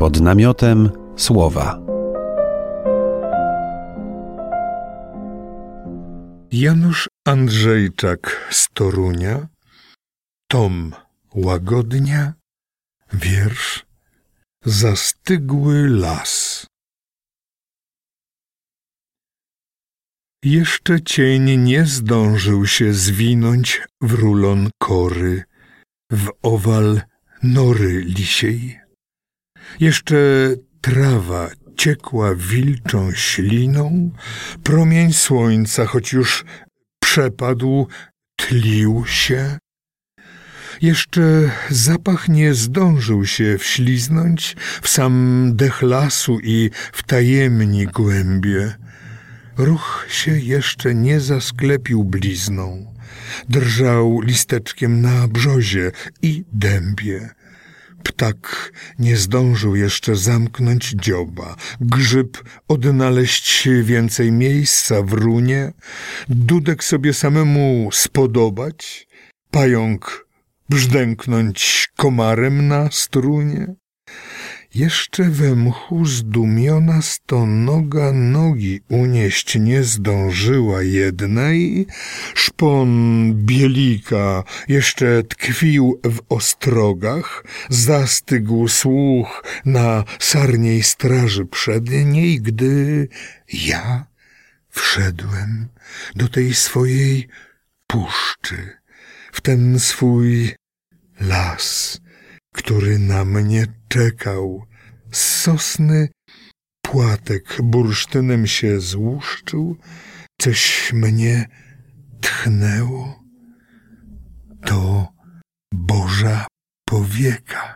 Pod namiotem słowa. Janusz Andrzejczak z Torunia, Tom Łagodnia, wiersz Zastygły las. Jeszcze cień nie zdążył się zwinąć w rulon kory, w owal nory lisiej. Jeszcze trawa ciekła wilczą śliną, promień słońca, choć już przepadł, tlił się. Jeszcze zapach nie zdążył się wśliznąć w sam dech lasu i w tajemni głębie. Ruch się jeszcze nie zasklepił blizną. Drżał listeczkiem na brzozie i dębie. Ptak nie zdążył jeszcze zamknąć dzioba, grzyb odnaleźć więcej miejsca w runie, dudek sobie samemu spodobać, pająk brzdęknąć komarem na strunie. Jeszcze we mchu zdumiona stonoga nogi unieść nie zdążyła jednej, szpon bielika jeszcze tkwił w ostrogach, zastygł słuch na sarniej straży przedniej, gdy ja wszedłem do tej swojej puszczy, w ten swój las, który na mnie czekał. Z sosny płatek bursztynem się złuszczył, coś mnie tchnęło. To Boża powieka.